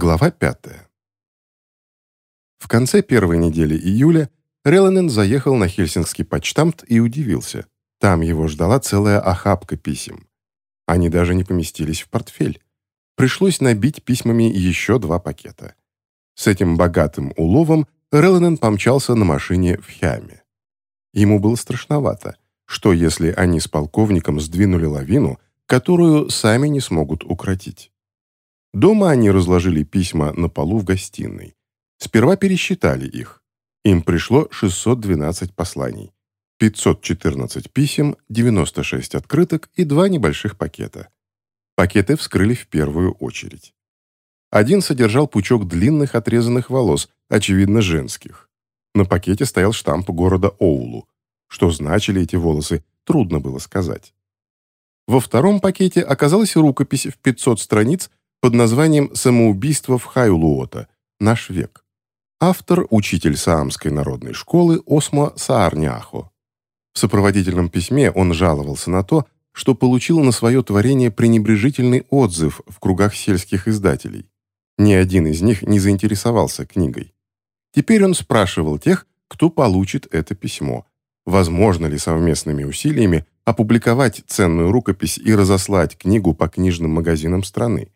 Глава пятая. В конце первой недели июля Реланен заехал на Хельсинский почтамт и удивился. Там его ждала целая охапка писем. Они даже не поместились в портфель. Пришлось набить письмами еще два пакета. С этим богатым уловом Реланен помчался на машине в Хяме. Ему было страшновато, что если они с полковником сдвинули лавину, которую сами не смогут укротить. Дома они разложили письма на полу в гостиной. Сперва пересчитали их. Им пришло 612 посланий. 514 писем, 96 открыток и два небольших пакета. Пакеты вскрыли в первую очередь. Один содержал пучок длинных отрезанных волос, очевидно, женских. На пакете стоял штамп города Оулу. Что значили эти волосы, трудно было сказать. Во втором пакете оказалась рукопись в 500 страниц под названием «Самоубийство в Хайлуота. Наш век». Автор – учитель Саамской народной школы Осмо Саарняхо. В сопроводительном письме он жаловался на то, что получил на свое творение пренебрежительный отзыв в кругах сельских издателей. Ни один из них не заинтересовался книгой. Теперь он спрашивал тех, кто получит это письмо, возможно ли совместными усилиями опубликовать ценную рукопись и разослать книгу по книжным магазинам страны.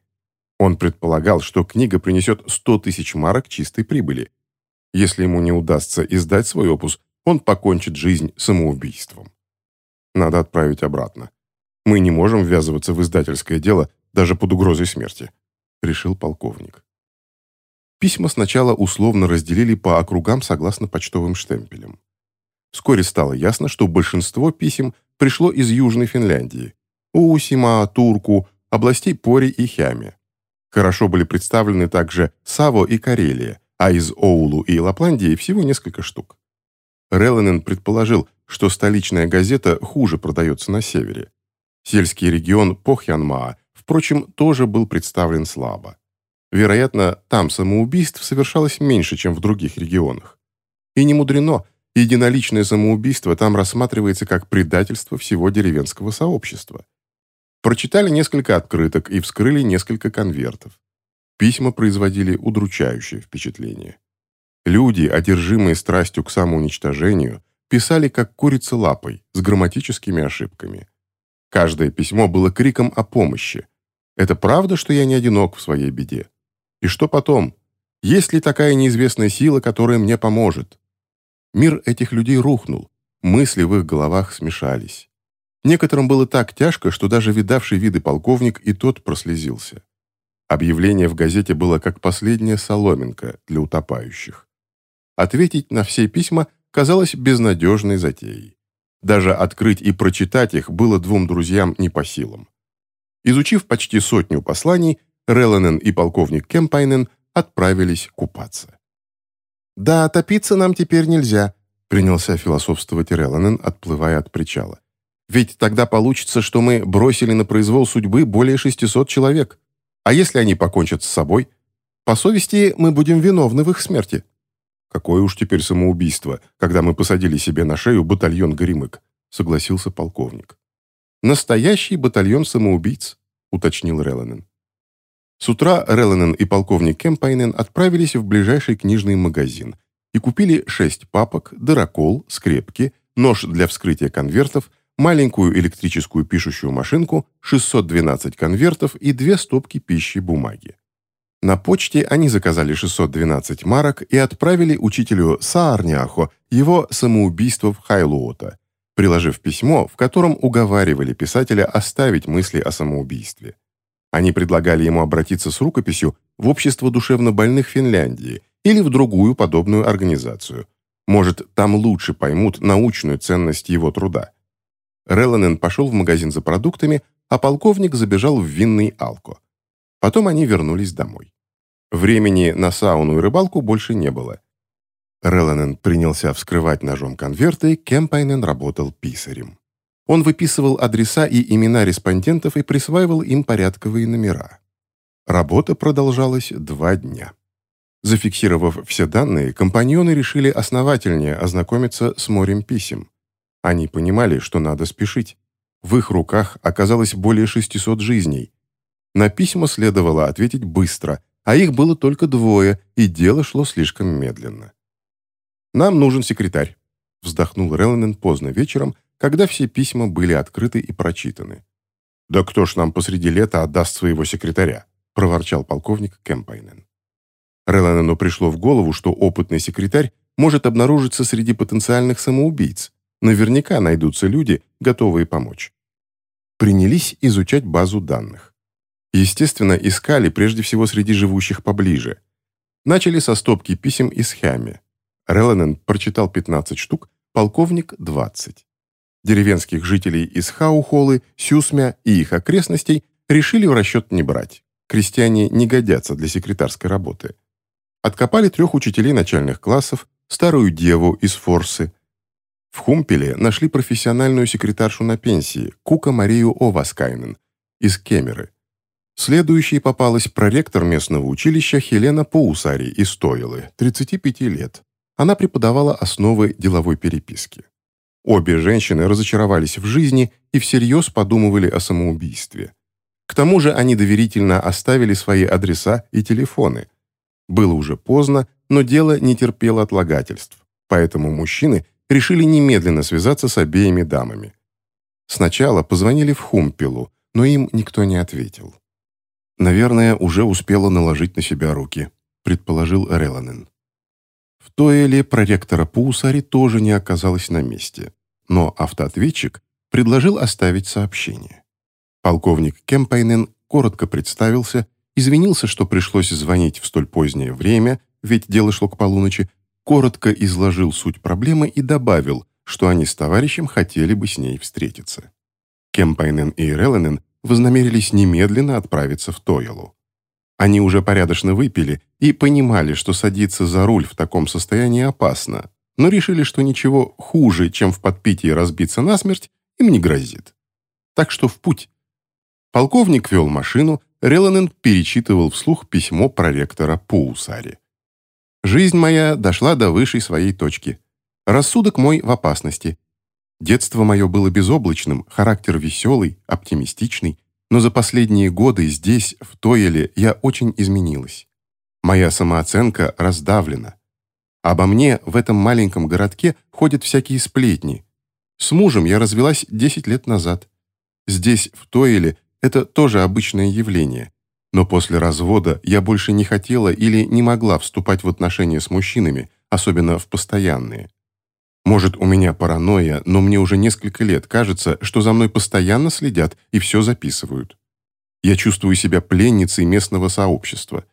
Он предполагал, что книга принесет 100 тысяч марок чистой прибыли. Если ему не удастся издать свой опус, он покончит жизнь самоубийством. Надо отправить обратно. Мы не можем ввязываться в издательское дело даже под угрозой смерти, решил полковник. Письма сначала условно разделили по округам согласно почтовым штемпелям. Вскоре стало ясно, что большинство писем пришло из Южной Финляндии, Уусима, Турку, областей Пори и Хями. Хорошо были представлены также Саво и Карелия, а из Оулу и Лапландии всего несколько штук. Реланен предположил, что столичная газета хуже продается на севере. Сельский регион Похьянмаа, впрочем, тоже был представлен слабо. Вероятно, там самоубийств совершалось меньше, чем в других регионах. И не мудрено, единоличное самоубийство там рассматривается как предательство всего деревенского сообщества. Прочитали несколько открыток и вскрыли несколько конвертов. Письма производили удручающее впечатление. Люди, одержимые страстью к самоуничтожению, писали как курица лапой, с грамматическими ошибками. Каждое письмо было криком о помощи. «Это правда, что я не одинок в своей беде? И что потом? Есть ли такая неизвестная сила, которая мне поможет?» Мир этих людей рухнул, мысли в их головах смешались. Некоторым было так тяжко, что даже видавший виды полковник и тот прослезился. Объявление в газете было как последняя соломинка для утопающих. Ответить на все письма казалось безнадежной затеей. Даже открыть и прочитать их было двум друзьям не по силам. Изучив почти сотню посланий, Реланен и полковник Кемпайнен отправились купаться. «Да, топиться нам теперь нельзя», принялся философствовать Реланен, отплывая от причала. Ведь тогда получится, что мы бросили на произвол судьбы более 600 человек. А если они покончат с собой? По совести мы будем виновны в их смерти. Какое уж теперь самоубийство, когда мы посадили себе на шею батальон Горемык, согласился полковник. Настоящий батальон самоубийц, уточнил Реланен. С утра Реланен и полковник Кемпайнен отправились в ближайший книжный магазин и купили шесть папок, дырокол, скрепки, нож для вскрытия конвертов – маленькую электрическую пишущую машинку, 612 конвертов и две стопки пищи бумаги. На почте они заказали 612 марок и отправили учителю Саарняхо его самоубийство в Хайлуота, приложив письмо, в котором уговаривали писателя оставить мысли о самоубийстве. Они предлагали ему обратиться с рукописью в Общество душевнобольных Финляндии или в другую подобную организацию. Может, там лучше поймут научную ценность его труда. Реланен пошел в магазин за продуктами, а полковник забежал в винный алко. Потом они вернулись домой. Времени на сауну и рыбалку больше не было. Реланен принялся вскрывать ножом конверты, Кемпайнен работал писарем. Он выписывал адреса и имена респондентов и присваивал им порядковые номера. Работа продолжалась два дня. Зафиксировав все данные, компаньоны решили основательнее ознакомиться с морем писем. Они понимали, что надо спешить. В их руках оказалось более 600 жизней. На письма следовало ответить быстро, а их было только двое, и дело шло слишком медленно. «Нам нужен секретарь», — вздохнул Реланен поздно вечером, когда все письма были открыты и прочитаны. «Да кто ж нам посреди лета отдаст своего секретаря?» — проворчал полковник Кемпайнен. Реланену пришло в голову, что опытный секретарь может обнаружиться среди потенциальных самоубийц. Наверняка найдутся люди, готовые помочь. Принялись изучать базу данных. Естественно, искали прежде всего среди живущих поближе. Начали со стопки писем из Хями. Реланен прочитал 15 штук, полковник – 20. Деревенских жителей из Хаухолы, Сюсмя и их окрестностей решили в расчет не брать. Крестьяне не годятся для секретарской работы. Откопали трех учителей начальных классов, старую деву из Форсы. В Хумпеле нашли профессиональную секретаршу на пенсии, Кука Марию Оваскайнен, из Кемеры. Следующей попалась проректор местного училища Хелена Поусари из Тойлы, 35 лет. Она преподавала основы деловой переписки. Обе женщины разочаровались в жизни и всерьез подумывали о самоубийстве. К тому же они доверительно оставили свои адреса и телефоны. Было уже поздно, но дело не терпело отлагательств, поэтому мужчины решили немедленно связаться с обеими дамами. Сначала позвонили в Хумпелу, но им никто не ответил. «Наверное, уже успела наложить на себя руки», — предположил Реланен. В Тоэле проректора Паусари тоже не оказалось на месте, но автоответчик предложил оставить сообщение. Полковник Кемпайнен коротко представился извинился, что пришлось звонить в столь позднее время, ведь дело шло к полуночи, коротко изложил суть проблемы и добавил, что они с товарищем хотели бы с ней встретиться. Кемпайнен и Релленен вознамерились немедленно отправиться в Тойлу. Они уже порядочно выпили и понимали, что садиться за руль в таком состоянии опасно, но решили, что ничего хуже, чем в подпитии разбиться насмерть, им не грозит. Так что в путь. Полковник вел машину, Реланен перечитывал вслух письмо проректора Паусари. «Жизнь моя дошла до высшей своей точки. Рассудок мой в опасности. Детство мое было безоблачным, характер веселый, оптимистичный, но за последние годы здесь, в Тоеле, я очень изменилась. Моя самооценка раздавлена. Обо мне в этом маленьком городке ходят всякие сплетни. С мужем я развелась 10 лет назад. Здесь, в Тоеле, это тоже обычное явление. Но после развода я больше не хотела или не могла вступать в отношения с мужчинами, особенно в постоянные. Может, у меня паранойя, но мне уже несколько лет кажется, что за мной постоянно следят и все записывают. Я чувствую себя пленницей местного сообщества.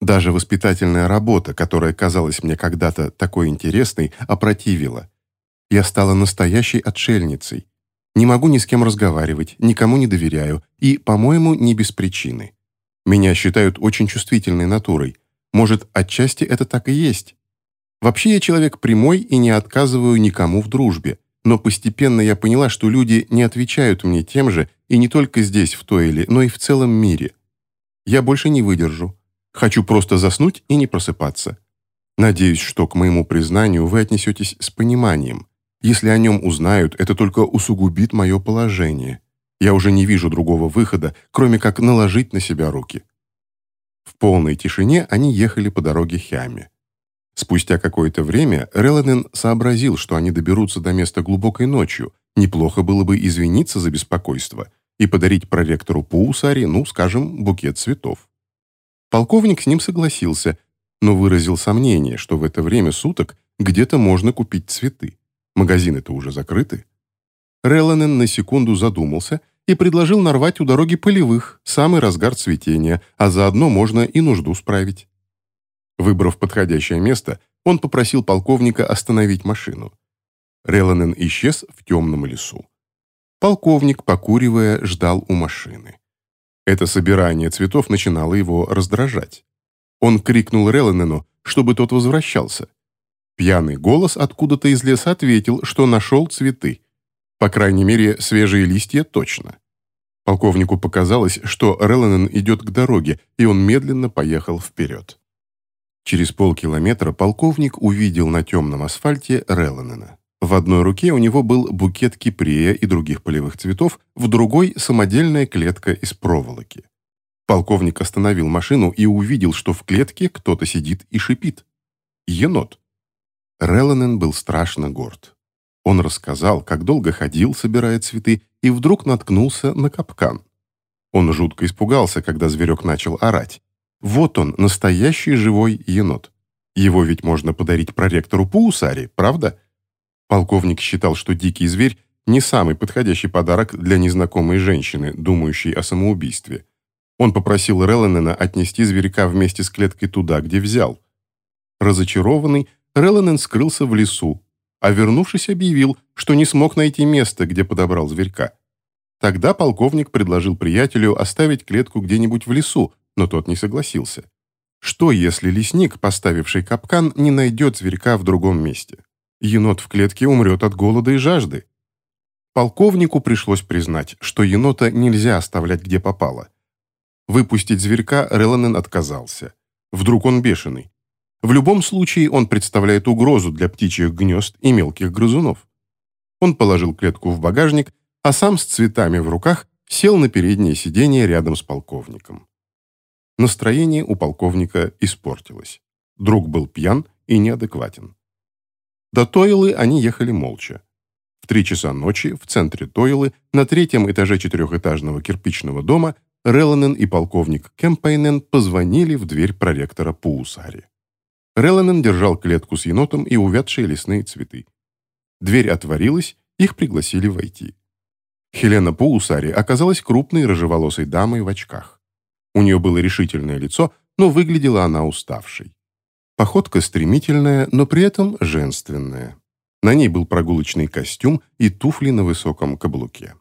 Даже воспитательная работа, которая казалась мне когда-то такой интересной, опротивила. Я стала настоящей отшельницей, не могу ни с кем разговаривать, никому не доверяю, и, по-моему, не без причины. Меня считают очень чувствительной натурой. Может, отчасти это так и есть. Вообще я человек прямой и не отказываю никому в дружбе, но постепенно я поняла, что люди не отвечают мне тем же, и не только здесь, в Тойле, но и в целом мире. Я больше не выдержу. Хочу просто заснуть и не просыпаться. Надеюсь, что к моему признанию вы отнесетесь с пониманием. Если о нем узнают, это только усугубит мое положение. Я уже не вижу другого выхода, кроме как наложить на себя руки. В полной тишине они ехали по дороге Хяме. Спустя какое-то время Реланен сообразил, что они доберутся до места глубокой ночью. Неплохо было бы извиниться за беспокойство и подарить проректору Паусари, ну, скажем, букет цветов. Полковник с ним согласился, но выразил сомнение, что в это время суток где-то можно купить цветы. Магазины-то уже закрыты. Реланен на секунду задумался и предложил нарвать у дороги полевых, самый разгар цветения, а заодно можно и нужду справить. Выбрав подходящее место, он попросил полковника остановить машину. Реланен исчез в темном лесу. Полковник, покуривая, ждал у машины. Это собирание цветов начинало его раздражать. Он крикнул Реланену, чтобы тот возвращался. Пьяный голос откуда-то из леса ответил, что нашел цветы. По крайней мере, свежие листья точно. Полковнику показалось, что Реланен идет к дороге, и он медленно поехал вперед. Через полкилометра полковник увидел на темном асфальте Реланена. В одной руке у него был букет кипрея и других полевых цветов, в другой — самодельная клетка из проволоки. Полковник остановил машину и увидел, что в клетке кто-то сидит и шипит. Енот. Реланен был страшно горд. Он рассказал, как долго ходил, собирая цветы, и вдруг наткнулся на капкан. Он жутко испугался, когда зверек начал орать. Вот он, настоящий живой енот. Его ведь можно подарить проректору Паусари, правда? Полковник считал, что дикий зверь не самый подходящий подарок для незнакомой женщины, думающей о самоубийстве. Он попросил Реланена отнести зверька вместе с клеткой туда, где взял. Разочарованный, Реланен скрылся в лесу, а вернувшись объявил, что не смог найти место, где подобрал зверька. Тогда полковник предложил приятелю оставить клетку где-нибудь в лесу, но тот не согласился. Что, если лесник, поставивший капкан, не найдет зверька в другом месте? Енот в клетке умрет от голода и жажды. Полковнику пришлось признать, что енота нельзя оставлять где попало. Выпустить зверька Реланен отказался. Вдруг он бешеный. В любом случае он представляет угрозу для птичьих гнезд и мелких грызунов. Он положил клетку в багажник, а сам с цветами в руках сел на переднее сиденье рядом с полковником. Настроение у полковника испортилось. Друг был пьян и неадекватен. До Тойлы они ехали молча. В три часа ночи в центре Тойлы на третьем этаже четырехэтажного кирпичного дома Реланен и полковник Кемпайнен позвонили в дверь проректора Пуусари. Реланен держал клетку с енотом и увядшие лесные цветы. Дверь отворилась, их пригласили войти. Хелена Паусари оказалась крупной рыжеволосой дамой в очках. У нее было решительное лицо, но выглядела она уставшей. Походка стремительная, но при этом женственная. На ней был прогулочный костюм и туфли на высоком каблуке.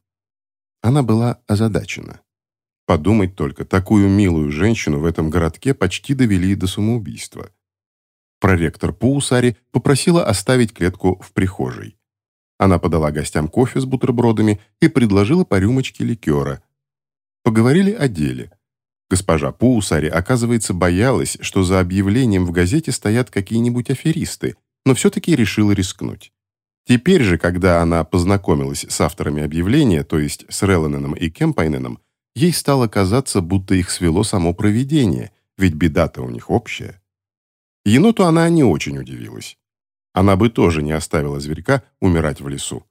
Она была озадачена. Подумать только, такую милую женщину в этом городке почти довели до самоубийства. Проректор Паусари попросила оставить клетку в прихожей. Она подала гостям кофе с бутербродами и предложила по рюмочке ликера. Поговорили о деле. Госпожа Паусари, оказывается, боялась, что за объявлением в газете стоят какие-нибудь аферисты, но все-таки решила рискнуть. Теперь же, когда она познакомилась с авторами объявления, то есть с Реллененом и Кемпайненом, ей стало казаться, будто их свело само провидение, ведь беда-то у них общая. Еноту она не очень удивилась. Она бы тоже не оставила зверька умирать в лесу.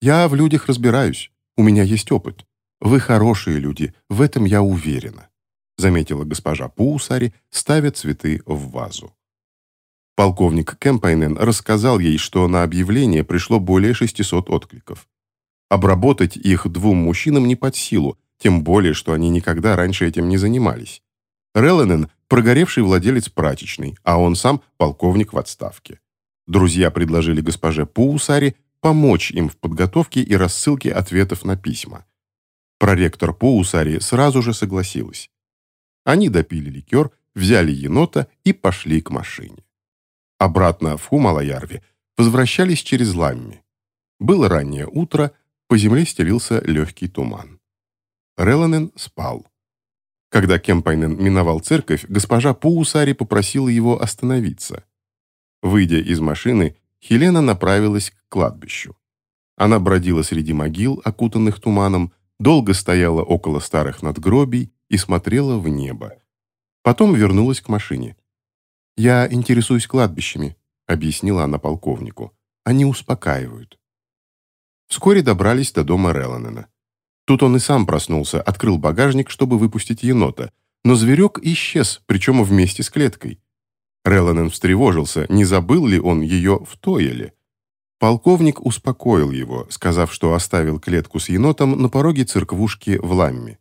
«Я в людях разбираюсь. У меня есть опыт. Вы хорошие люди, в этом я уверена», заметила госпожа Паусари, ставя цветы в вазу. Полковник Кемпайнен рассказал ей, что на объявление пришло более 600 откликов. Обработать их двум мужчинам не под силу, тем более, что они никогда раньше этим не занимались. Релленен – прогоревший владелец прачечной, а он сам – полковник в отставке. Друзья предложили госпоже Паусари помочь им в подготовке и рассылке ответов на письма. Проректор Паусари сразу же согласилась. Они допили ликер, взяли енота и пошли к машине. Обратно в Хумалаярве возвращались через Ламми. Было раннее утро, по земле стелился легкий туман. Реланен спал. Когда Кемпайнен миновал церковь, госпожа Паусари попросила его остановиться. Выйдя из машины, Хелена направилась к кладбищу. Она бродила среди могил, окутанных туманом, долго стояла около старых надгробий и смотрела в небо. Потом вернулась к машине. «Я интересуюсь кладбищами», — объяснила она полковнику. «Они успокаивают». Вскоре добрались до дома Реланена. Тут он и сам проснулся, открыл багажник, чтобы выпустить енота, но зверек исчез, причем вместе с клеткой. Реланен встревожился, не забыл ли он ее в Тойле. Полковник успокоил его, сказав, что оставил клетку с енотом на пороге церквушки в Ламме.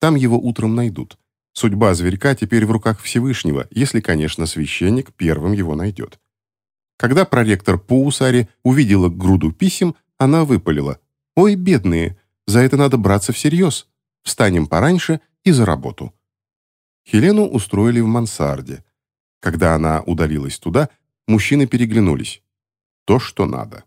Там его утром найдут. Судьба зверька теперь в руках Всевышнего, если, конечно, священник первым его найдет. Когда проректор Паусари увидела груду писем, она выпалила. «Ой, бедные, за это надо браться всерьез. Встанем пораньше и за работу». Хелену устроили в мансарде. Когда она удалилась туда, мужчины переглянулись. То, что надо.